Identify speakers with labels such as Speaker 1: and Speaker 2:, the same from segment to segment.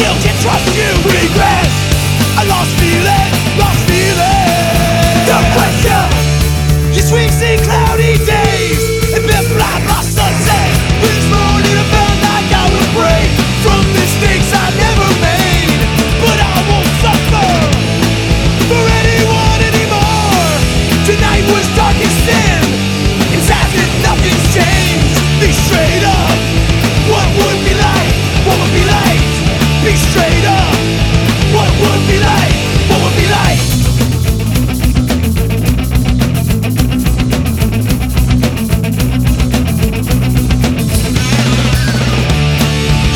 Speaker 1: still can trust you regress. I lost feeling, lost feeling The question is we see cloudy days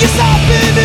Speaker 1: yourself in